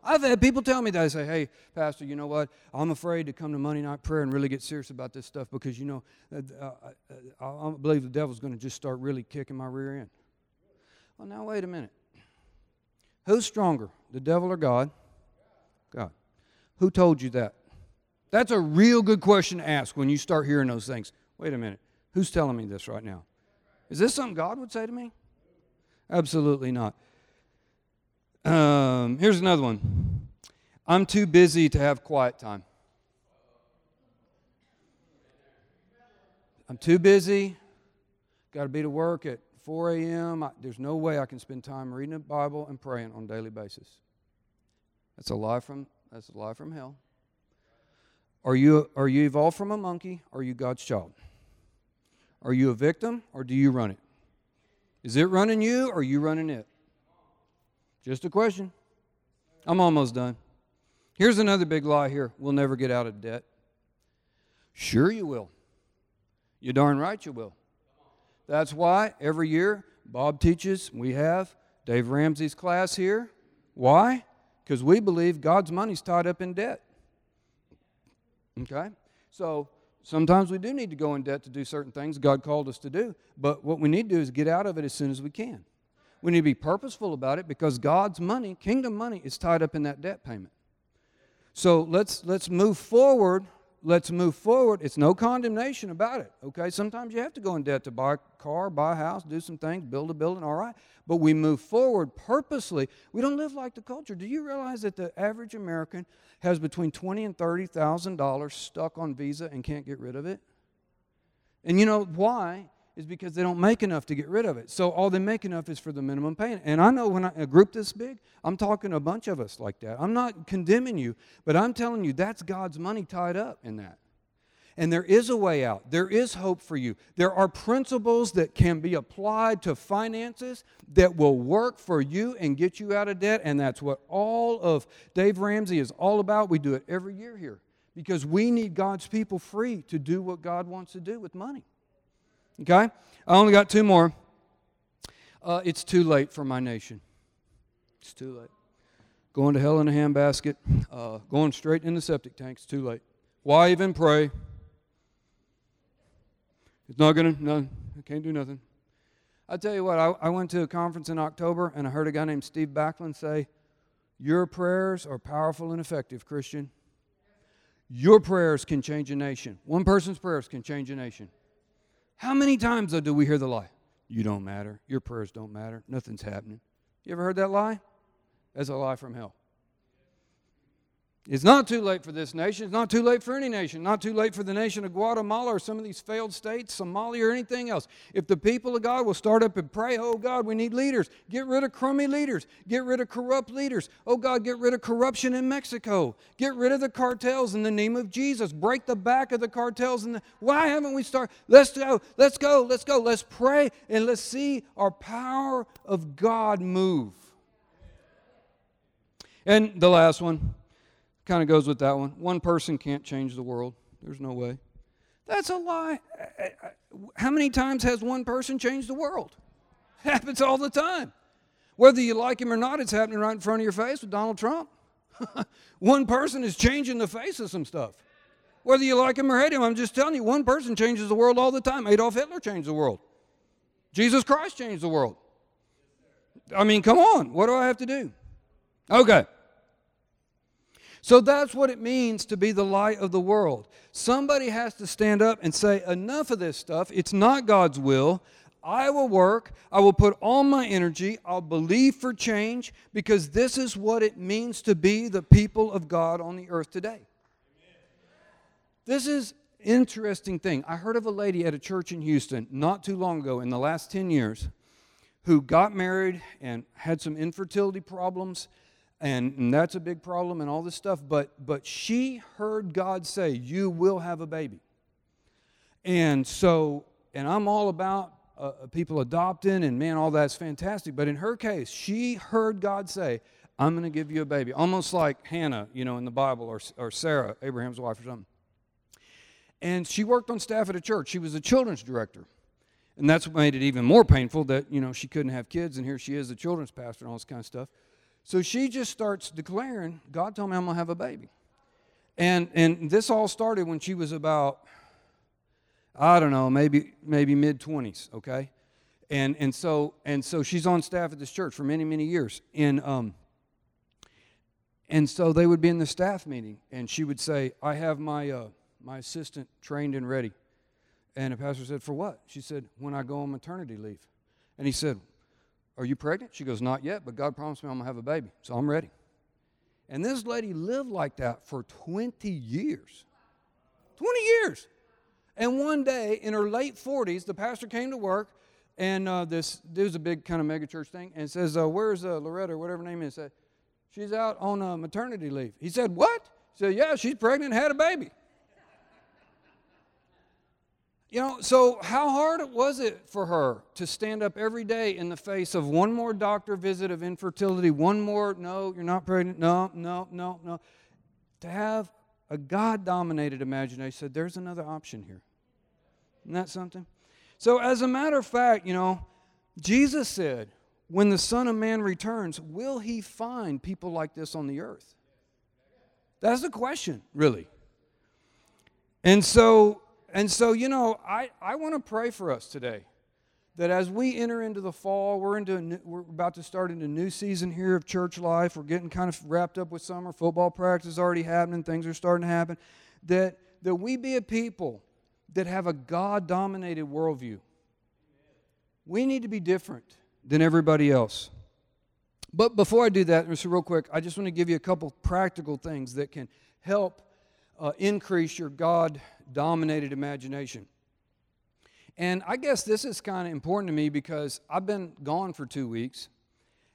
I've had people tell me that. I say, hey, Pastor, you know what? I'm afraid to come to Monday night prayer and really get serious about this stuff because, you know, uh, I, I, I believe the devil's going to just start really kicking my rear end. Well, now, wait a minute. Who's stronger, the devil or God? God. Who told you that? That's a real good question to ask when you start hearing those things. Wait a minute. Who's telling me this right now? Is this something God would say to me? Absolutely not. Um, here's another one I'm too busy to have quiet time. I'm too busy. Got to be to work at 4 a.m. I, there's no way I can spend time reading the Bible and praying on a daily basis. That's a lie from that's a lie from hell. Are you are you evolved from a monkey? Or are you God's child? Are you a victim or do you run it? Is it running you or are you running it? Just a question. I'm almost done. Here's another big lie here we'll never get out of debt. Sure, you will. You darn right you will. That's why every year Bob teaches, we have Dave Ramsey's class here. Why? Because we believe God's money's tied up in debt. Okay? So sometimes we do need to go in debt to do certain things God called us to do, but what we need to do is get out of it as soon as we can. We need to be purposeful about it because God's money, kingdom money, is tied up in that debt payment. So let's let's move forward. Let's move forward. It's no condemnation about it. Okay. Sometimes you have to go in debt to buy a car, buy a house, do some things, build a building. All right. But we move forward purposely. We don't live like the culture. Do you realize that the average American has between twenty and thirty thousand dollars stuck on Visa and can't get rid of it? And you know why? Is because they don't make enough to get rid of it. So all they make enough is for the minimum payment. And I know when I, a group this big, I'm talking a bunch of us like that. I'm not condemning you, but I'm telling you that's God's money tied up in that. And there is a way out. There is hope for you. There are principles that can be applied to finances that will work for you and get you out of debt. And that's what all of Dave Ramsey is all about. We do it every year here because we need God's people free to do what God wants to do with money. Okay? I only got two more. Uh, it's too late for my nation. It's too late. Going to hell in a handbasket, uh, going straight in the septic tank. It's too late. Why even pray? It's not going to, no, I can't do nothing. I tell you what, I, I went to a conference in October and I heard a guy named Steve Backlund say, Your prayers are powerful and effective, Christian. Your prayers can change a nation. One person's prayers can change a nation. How many times, though, do we hear the lie? You don't matter. Your prayers don't matter. Nothing's happening. You ever heard that lie? That's a lie from hell. It's not too late for this nation. It's not too late for any nation. Not too late for the nation of Guatemala or some of these failed states, Somalia or anything else. If the people of God will start up and pray, oh God, we need leaders. Get rid of crummy leaders. Get rid of corrupt leaders. Oh God, get rid of corruption in Mexico. Get rid of the cartels in the name of Jesus. Break the back of the cartels. And why haven't we started? Let's go. Let's go. Let's go. Let's pray and let's see our power of God move. And the last one kind of goes with that one. One person can't change the world. There's no way. That's a lie. How many times has one person changed the world? It <laughs> happens all the time. Whether you like him or not, it's happening right in front of your face with Donald Trump. <laughs> one person is changing the face of some stuff. Whether you like him or hate him, I'm just telling you, one person changes the world all the time. Adolf Hitler changed the world. Jesus Christ changed the world. I mean, come on. What do I have to do? Okay. So that's what it means to be the light of the world. Somebody has to stand up and say, enough of this stuff. It's not God's will. I will work. I will put all my energy. I'll believe for change because this is what it means to be the people of God on the earth today. This is interesting thing. I heard of a lady at a church in Houston not too long ago in the last 10 years who got married and had some infertility problems and, and that's a big problem and all this stuff but but she heard god say you will have a baby. And so and i'm all about uh, uh, people adopting and man all that's fantastic but in her case she heard god say i'm going to give you a baby. Almost like hannah you know in the bible or, or sarah abraham's wife or something. And she worked on staff at a church. She was a children's director. And that's what made it even more painful that you know she couldn't have kids and here she is the children's pastor and all this kind of stuff so she just starts declaring, God told me I'm going to have a baby. And, and this all started when she was about, I don't know, maybe, maybe mid 20s, okay? And, and, so, and so she's on staff at this church for many, many years. And, um, and so they would be in the staff meeting, and she would say, I have my, uh, my assistant trained and ready. And the pastor said, For what? She said, When I go on maternity leave. And he said, are you pregnant? She goes, Not yet, but God promised me I'm going to have a baby, so I'm ready. And this lady lived like that for 20 years. 20 years. And one day in her late 40s, the pastor came to work, and uh, this, was a big kind of megachurch thing, and says, uh, Where's uh, Loretta, or whatever her name is? Said, She's out on uh, maternity leave. He said, What? He said, Yeah, she's pregnant and had a baby. You know, so how hard was it for her to stand up every day in the face of one more doctor visit of infertility, one more, no, you're not pregnant, no, no, no, no. To have a God dominated imagination, said, there's another option here. Isn't that something? So, as a matter of fact, you know, Jesus said, when the Son of Man returns, will he find people like this on the earth? That's the question, really. And so and so, you know, I, I want to pray for us today that as we enter into the fall, we're, into new, we're about to start into a new season here of church life. We're getting kind of wrapped up with summer. Football practice is already happening. Things are starting to happen. That, that we be a people that have a God dominated worldview. We need to be different than everybody else. But before I do that, just real quick, I just want to give you a couple practical things that can help uh, increase your God dominated imagination. And I guess this is kind of important to me because I've been gone for two weeks.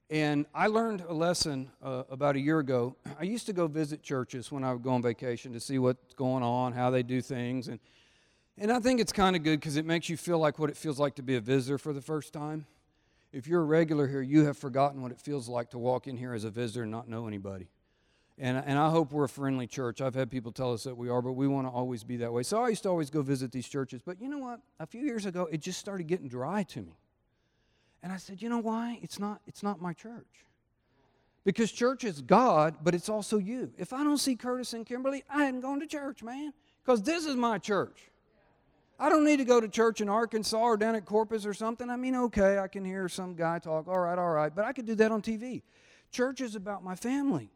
And I learned a lesson uh, about a year ago. <clears throat> I used to go visit churches when I would go on vacation to see what's going on, how they do things. And, and I think it's kind of good because it makes you feel like what it feels like to be a visitor for the first time. If you're a regular here, you have forgotten what it feels like to walk in here as a visitor and not know anybody. And, and I hope we're a friendly church. I've had people tell us that we are, but we want to always be that way. So I used to always go visit these churches. But you know what? A few years ago, it just started getting dry to me. And I said, you know why? It's not, it's not my church. Because church is God, but it's also you. If I don't see Curtis and Kimberly, I hadn't gone to church, man. Because this is my church. I don't need to go to church in Arkansas or down at Corpus or something. I mean, okay, I can hear some guy talk, all right, all right, but I could do that on TV. Church is about my family.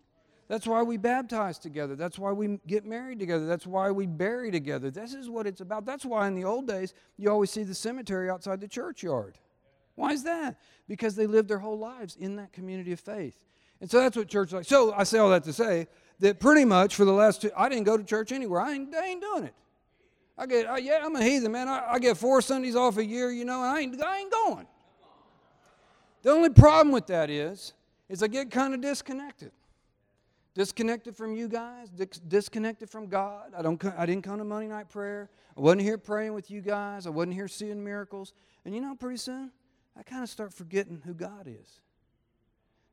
That's why we baptize together. That's why we get married together. That's why we bury together. This is what it's about. That's why in the old days you always see the cemetery outside the churchyard. Why is that? Because they lived their whole lives in that community of faith. And so that's what church is like. So I say all that to say that pretty much for the last two, I didn't go to church anywhere. I ain't, I ain't doing it. I get, I, yeah, I'm a heathen, man. I, I, get four Sundays off a year, you know, and I ain't, I ain't going. The only problem with that is, is I get kind of disconnected. Disconnected from you guys, disconnected from God. I, don't, I didn't come to Monday night prayer. I wasn't here praying with you guys. I wasn't here seeing miracles. And you know, pretty soon, I kind of start forgetting who God is.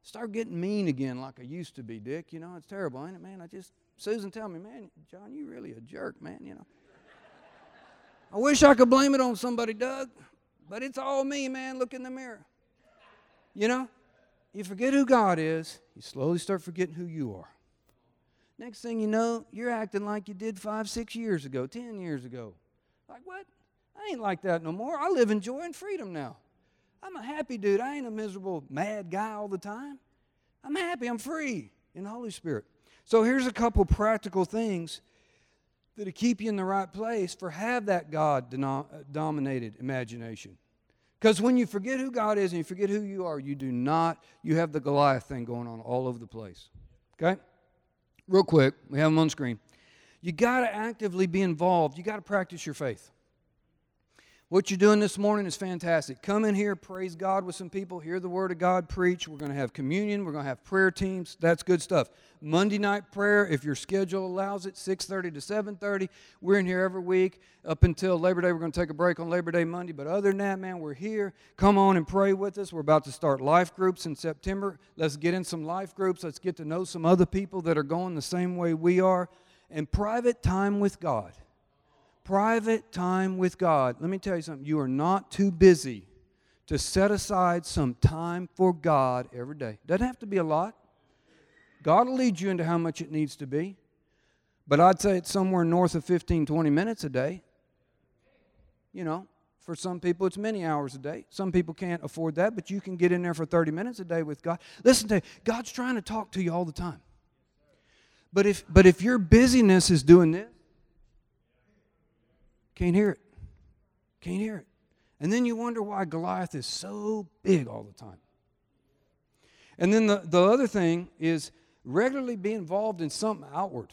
Start getting mean again like I used to be, Dick. You know, it's terrible, ain't it, man? I just, Susan tell me, man, John, you really a jerk, man, you know. I wish I could blame it on somebody, Doug, but it's all me, man. Look in the mirror. You know, you forget who God is, you slowly start forgetting who you are. Next thing you know, you're acting like you did five, six years ago, ten years ago. Like, what? I ain't like that no more. I live in joy and freedom now. I'm a happy dude. I ain't a miserable, mad guy all the time. I'm happy. I'm free in the Holy Spirit. So here's a couple practical things that'll keep you in the right place for have that God uh, dominated imagination. Because when you forget who God is and you forget who you are, you do not, you have the Goliath thing going on all over the place. Okay? Real quick, we have them on screen. You got to actively be involved. You got to practice your faith. What you're doing this morning is fantastic. Come in here, praise God with some people, hear the Word of God preach. We're going to have communion. We're going to have prayer teams. That's good stuff. Monday night prayer, if your schedule allows it, 6:30 to 7:30. We're in here every week up until Labor Day. We're going to take a break on Labor Day Monday, but other than that, man, we're here. Come on and pray with us. We're about to start life groups in September. Let's get in some life groups. Let's get to know some other people that are going the same way we are, and private time with God private time with God. Let me tell you something. You are not too busy to set aside some time for God every day. Doesn't have to be a lot. God will lead you into how much it needs to be. But I'd say it's somewhere north of 15, 20 minutes a day. You know, for some people, it's many hours a day. Some people can't afford that, but you can get in there for 30 minutes a day with God. Listen to you, God's trying to talk to you all the time. But if, but if your busyness is doing this, can't hear it. Can't hear it. And then you wonder why Goliath is so big all the time. And then the, the other thing is regularly be involved in something outward,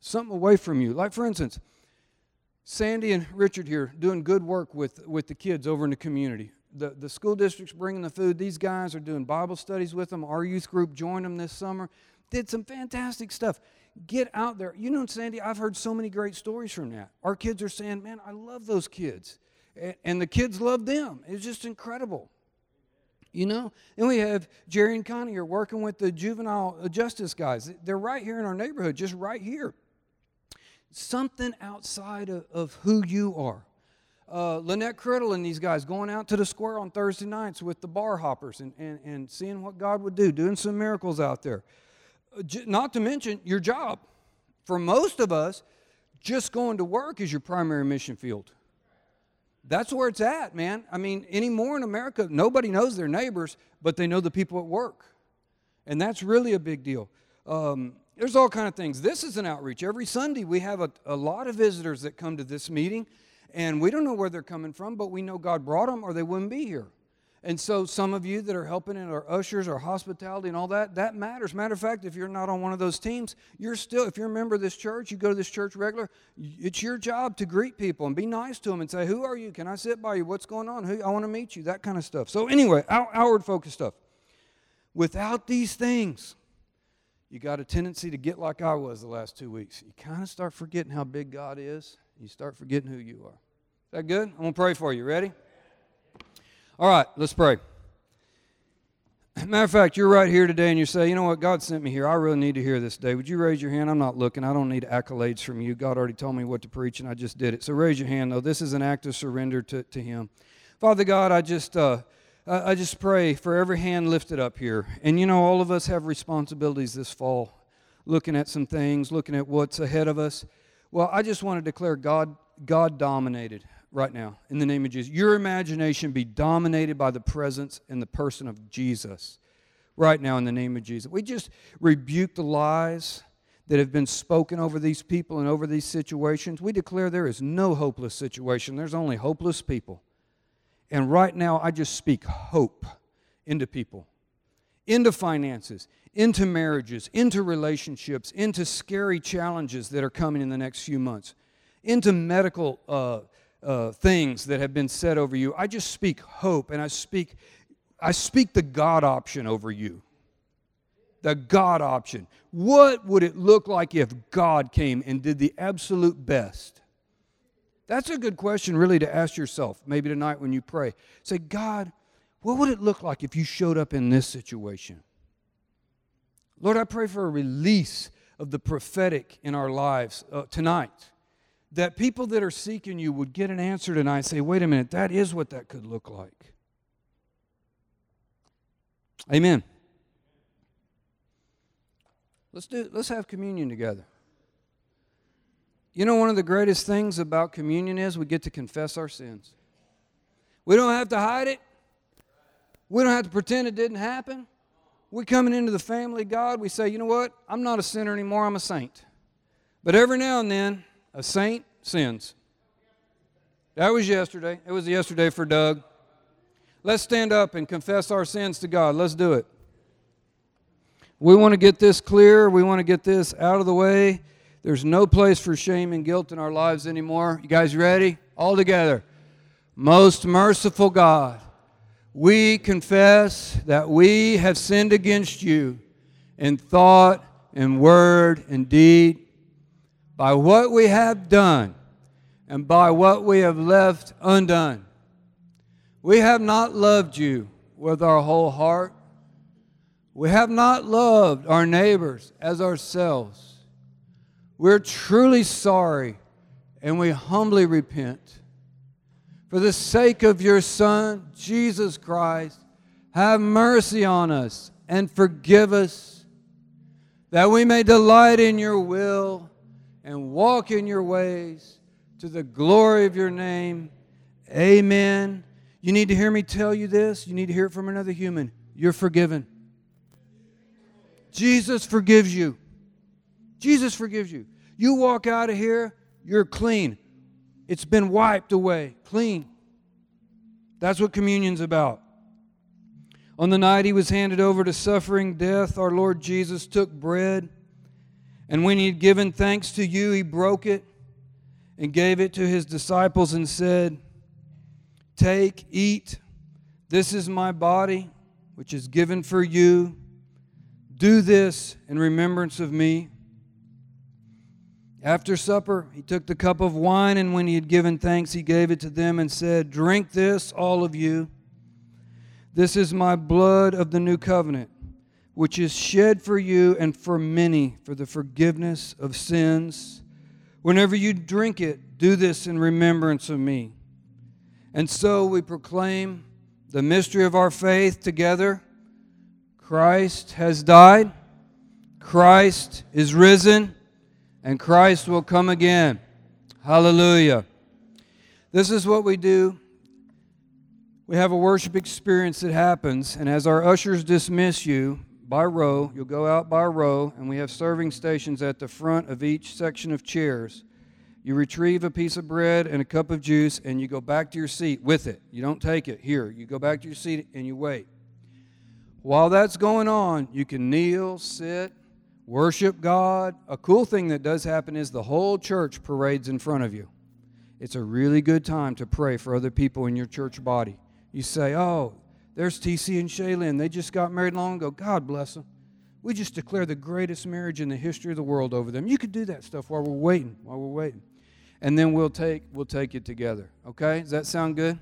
something away from you. Like, for instance, Sandy and Richard here doing good work with, with the kids over in the community. The, the school district's bringing the food. These guys are doing Bible studies with them. Our youth group joined them this summer. Did some fantastic stuff get out there. You know, Sandy, I've heard so many great stories from that. Our kids are saying, man, I love those kids. And the kids love them. It's just incredible. You know? And we have Jerry and Connie are working with the juvenile justice guys. They're right here in our neighborhood, just right here. Something outside of, of who you are. Uh, Lynette Criddle and these guys going out to the square on Thursday nights with the bar hoppers and, and, and seeing what God would do, doing some miracles out there not to mention your job. For most of us, just going to work is your primary mission field. That's where it's at, man. I mean, anymore in America, nobody knows their neighbors, but they know the people at work. And that's really a big deal. Um, there's all kind of things. This is an outreach. Every Sunday, we have a, a lot of visitors that come to this meeting, and we don't know where they're coming from, but we know God brought them or they wouldn't be here. And so, some of you that are helping in our ushers or hospitality and all that, that matters. Matter of fact, if you're not on one of those teams, you're still, if you're a member of this church, you go to this church regular, it's your job to greet people and be nice to them and say, Who are you? Can I sit by you? What's going on? Who, I want to meet you. That kind of stuff. So, anyway, outward focus stuff. Without these things, you got a tendency to get like I was the last two weeks. You kind of start forgetting how big God is, you start forgetting who you are. Is that good? I'm going to pray for you. Ready? All right, let's pray. Matter of fact, you're right here today and you say, you know what, God sent me here. I really need to hear this day. Would you raise your hand? I'm not looking. I don't need accolades from you. God already told me what to preach and I just did it. So raise your hand, though. This is an act of surrender to, to Him. Father God, I just. Uh, I just pray for every hand lifted up here. And you know, all of us have responsibilities this fall, looking at some things, looking at what's ahead of us. Well, I just want to declare God, God dominated right now in the name of Jesus. Your imagination be dominated by the presence and the person of Jesus right now in the name of Jesus. We just rebuke the lies that have been spoken over these people and over these situations. We declare there is no hopeless situation, there's only hopeless people. And right now, I just speak hope into people into finances, into marriages, into relationships, into scary challenges that are coming in the next few months, into medical uh, uh, things that have been said over you. I just speak hope and I speak, I speak the God option over you. The God option. What would it look like if God came and did the absolute best? That's a good question, really, to ask yourself, maybe tonight when you pray. Say, God, what would it look like if you showed up in this situation? Lord, I pray for a release of the prophetic in our lives uh, tonight. That people that are seeking you would get an answer tonight and say, wait a minute, that is what that could look like. Amen. Let's do let's have communion together. You know, one of the greatest things about communion is we get to confess our sins. We don't have to hide it. We don't have to pretend it didn't happen. We're coming into the family God. We say, you know what? I'm not a sinner anymore. I'm a saint. But every now and then, a saint sins. That was yesterday. It was yesterday for Doug. Let's stand up and confess our sins to God. Let's do it. We want to get this clear. We want to get this out of the way. There's no place for shame and guilt in our lives anymore. You guys ready? All together. Most merciful God, we confess that we have sinned against you in thought and word and deed by what we have done and by what we have left undone. We have not loved you with our whole heart. We have not loved our neighbors as ourselves. We're truly sorry and we humbly repent. For the sake of your Son, Jesus Christ, have mercy on us and forgive us, that we may delight in your will and walk in your ways to the glory of your name. Amen. You need to hear me tell you this. You need to hear it from another human. You're forgiven. Jesus forgives you. Jesus forgives you. You walk out of here, you're clean. It's been wiped away, clean. That's what communion's about. On the night he was handed over to suffering death, our Lord Jesus took bread, and when he had given thanks to you, he broke it and gave it to his disciples and said, Take, eat. This is my body, which is given for you. Do this in remembrance of me. After supper, he took the cup of wine, and when he had given thanks, he gave it to them and said, Drink this, all of you. This is my blood of the new covenant, which is shed for you and for many for the forgiveness of sins. Whenever you drink it, do this in remembrance of me. And so we proclaim the mystery of our faith together. Christ has died, Christ is risen and Christ will come again. Hallelujah. This is what we do. We have a worship experience that happens, and as our ushers dismiss you by row, you'll go out by row, and we have serving stations at the front of each section of chairs. You retrieve a piece of bread and a cup of juice, and you go back to your seat with it. You don't take it here. You go back to your seat and you wait. While that's going on, you can kneel, sit, worship God. A cool thing that does happen is the whole church parades in front of you. It's a really good time to pray for other people in your church body. You say, Oh, there's TC and Shaylin. They just got married long ago. God bless them. We just declare the greatest marriage in the history of the world over them. You could do that stuff while we're waiting, while we're waiting. And then we'll take we'll take it together. Okay? Does that sound good?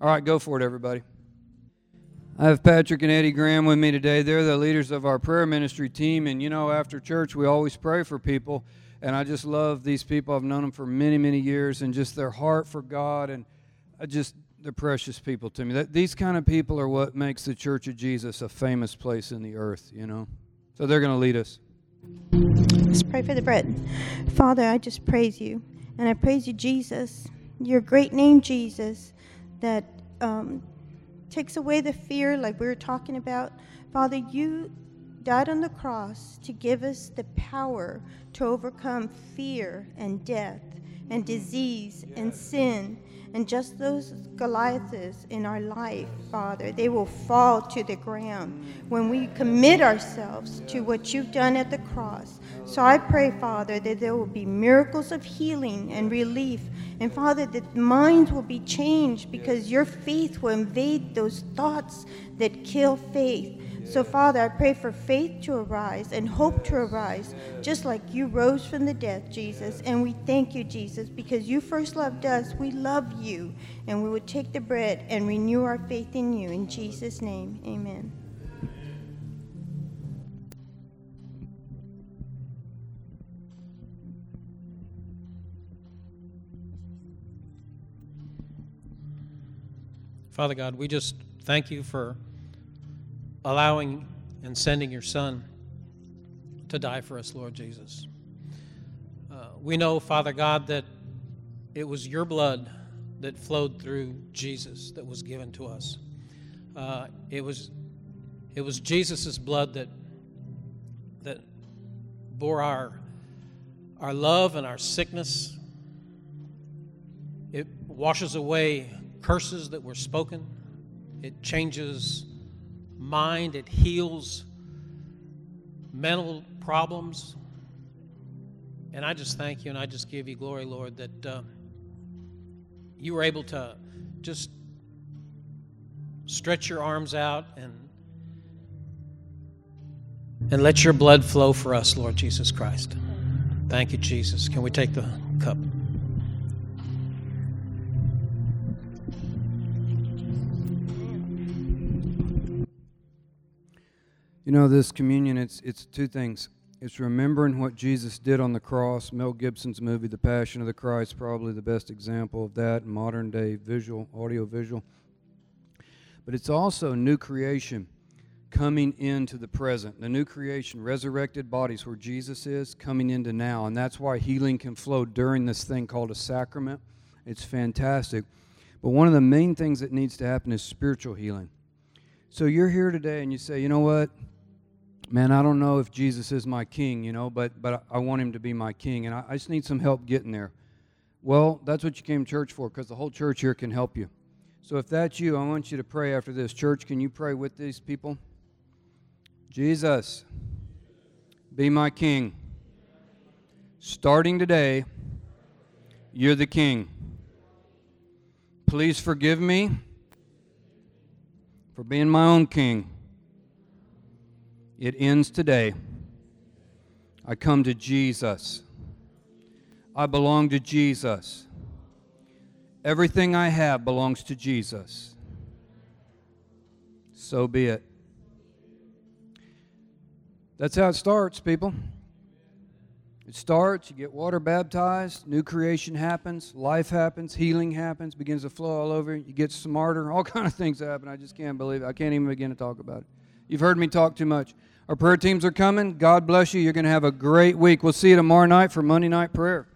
All right, go for it, everybody. I have Patrick and Eddie Graham with me today. They're the leaders of our prayer ministry team. And you know, after church, we always pray for people. And I just love these people. I've known them for many, many years and just their heart for God. And I just, they're precious people to me. That, these kind of people are what makes the Church of Jesus a famous place in the earth, you know? So they're going to lead us. Let's pray for the bread. Father, I just praise you. And I praise you, Jesus, your great name, Jesus, that um, takes away the fear, like we were talking about. Father, you died on the cross to give us the power to overcome fear and death. And disease and sin and just those Goliaths in our life, Father, they will fall to the ground when we commit ourselves to what you've done at the cross. So I pray, Father, that there will be miracles of healing and relief. And Father, that minds will be changed because your faith will invade those thoughts that kill faith. So, Father, I pray for faith to arise and hope to arise, just like you rose from the death, Jesus. And we thank you, Jesus, because you first loved us. We love you. And we would take the bread and renew our faith in you. In Jesus' name, amen. Father God, we just thank you for allowing and sending your Son to die for us, Lord Jesus. Uh, we know, Father God, that it was your blood that flowed through Jesus that was given to us. Uh, it was it was Jesus' blood that that bore our our love and our sickness. It washes away curses that were spoken. It changes mind, it heals mental problems. And I just thank you and I just give you glory, Lord, that uh, you were able to just stretch your arms out and and let your blood flow for us, Lord Jesus Christ. Thank you, Jesus. Can we take the cup? You know, this communion, it's, it's two things. It's remembering what Jesus did on the cross. Mel Gibson's movie, The Passion of the Christ, probably the best example of that, modern day visual, audio visual. But it's also new creation coming into the present. The new creation, resurrected bodies where Jesus is, coming into now. And that's why healing can flow during this thing called a sacrament. It's fantastic. But one of the main things that needs to happen is spiritual healing. So you're here today and you say, you know what? Man, I don't know if Jesus is my king, you know, but, but I want him to be my king, and I, I just need some help getting there. Well, that's what you came to church for, because the whole church here can help you. So if that's you, I want you to pray after this. Church, can you pray with these people? Jesus, be my king. Starting today, you're the king. Please forgive me for being my own king. It ends today. I come to Jesus. I belong to Jesus. Everything I have belongs to Jesus. So be it. That's how it starts, people. It starts, you get water baptized, new creation happens, life happens, healing happens, begins to flow all over. You get smarter, <laughs> all kind of things happen. I just can't believe it. I can't even begin to talk about it. You've heard me talk too much. Our prayer teams are coming. God bless you. You're going to have a great week. We'll see you tomorrow night for Monday night prayer.